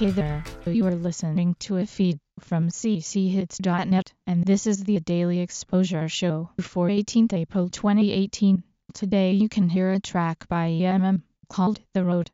Hey there, you are listening to a feed from cchits.net, and this is the Daily Exposure Show for 18th April 2018. Today you can hear a track by EMM called The Road.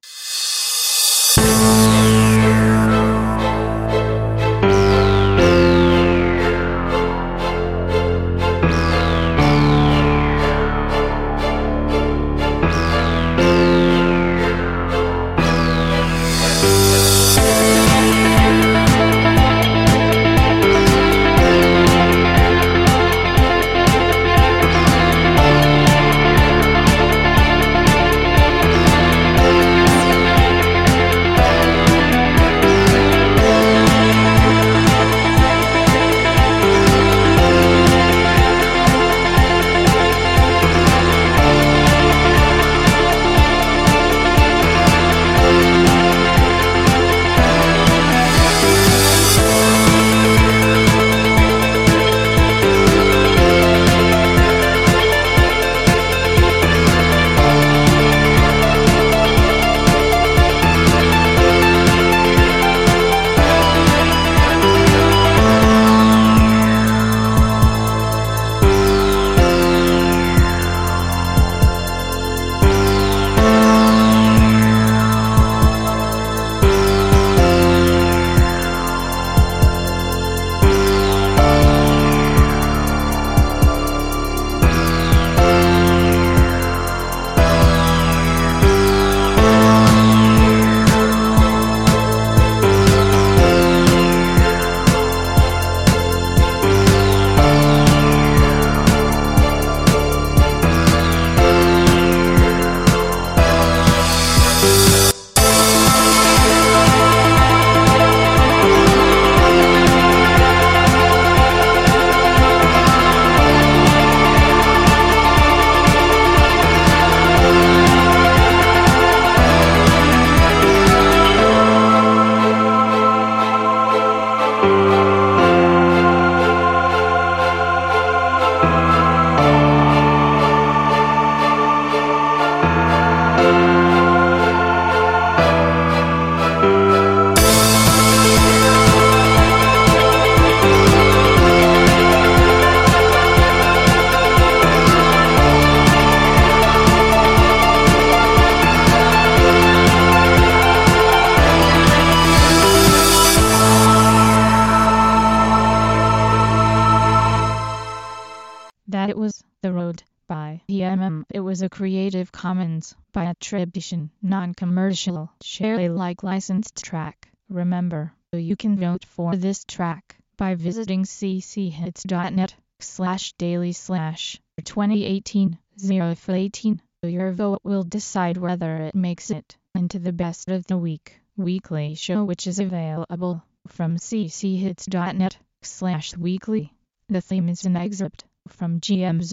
By EMM. It was a Creative Commons by attribution, non-commercial, share Alike licensed track. Remember, you can vote for this track by visiting cchits.net slash daily slash 2018 018. Your vote will decide whether it makes it into the best of the week weekly show which is available from cchits.net slash weekly. The theme is an excerpt from Gee Whiz